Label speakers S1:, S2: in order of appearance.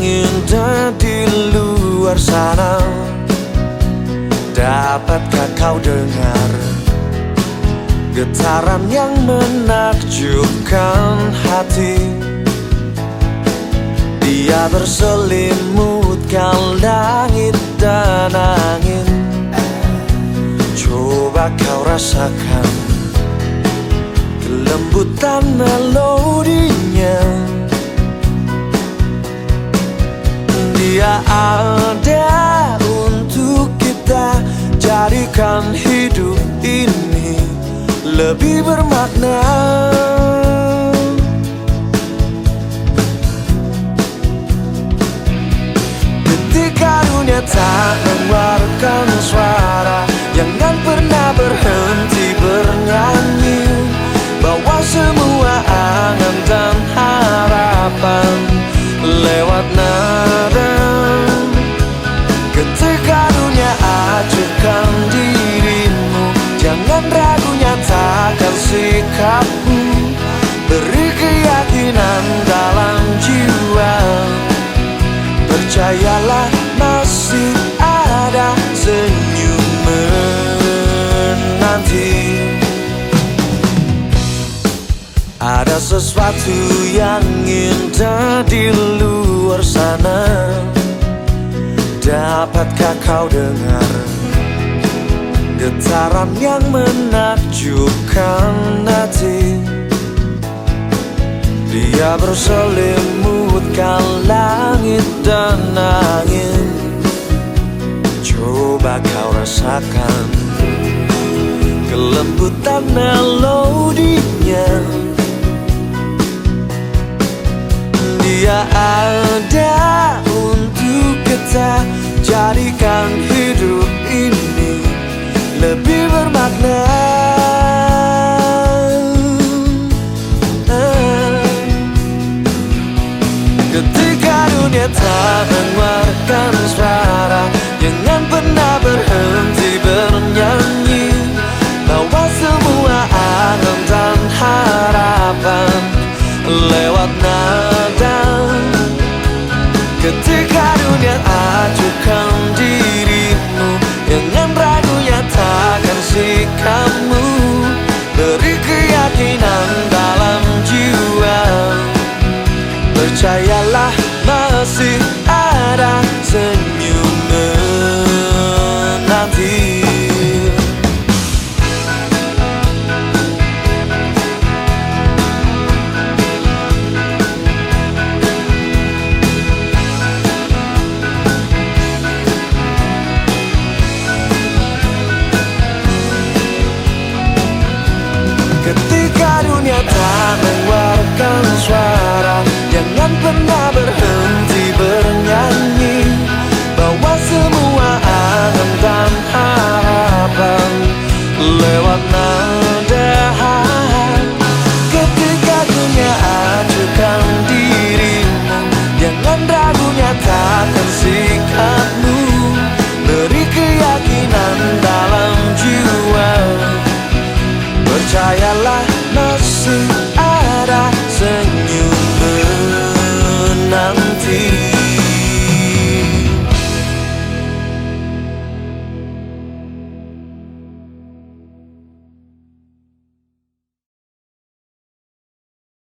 S1: indah di luar sana. Dapatkah kau dengar Getaran yang menakjubkan hati? Dia berselimutkan langit dan angin. Coba kau rasakan Kelembutan melodinya ada untuk kita Jadikan hidup ini lebih bermakna. Ketika dunia tak mengeluarkan suara Jangan pernah berhenti sikapmu Beri keyakinan dalam jiwa. Percayalah masih ada senyum menanti. Ada sesuatu yang indah di luar sana. Dapatkah kau dengar Getaran yang menakjubkan hati. Dia berselimutkan langit dan angin. Coba kau rasakan Kelembutan melodinya acuhkan dirimu Jangan ragu nyatakan sikapmu Sư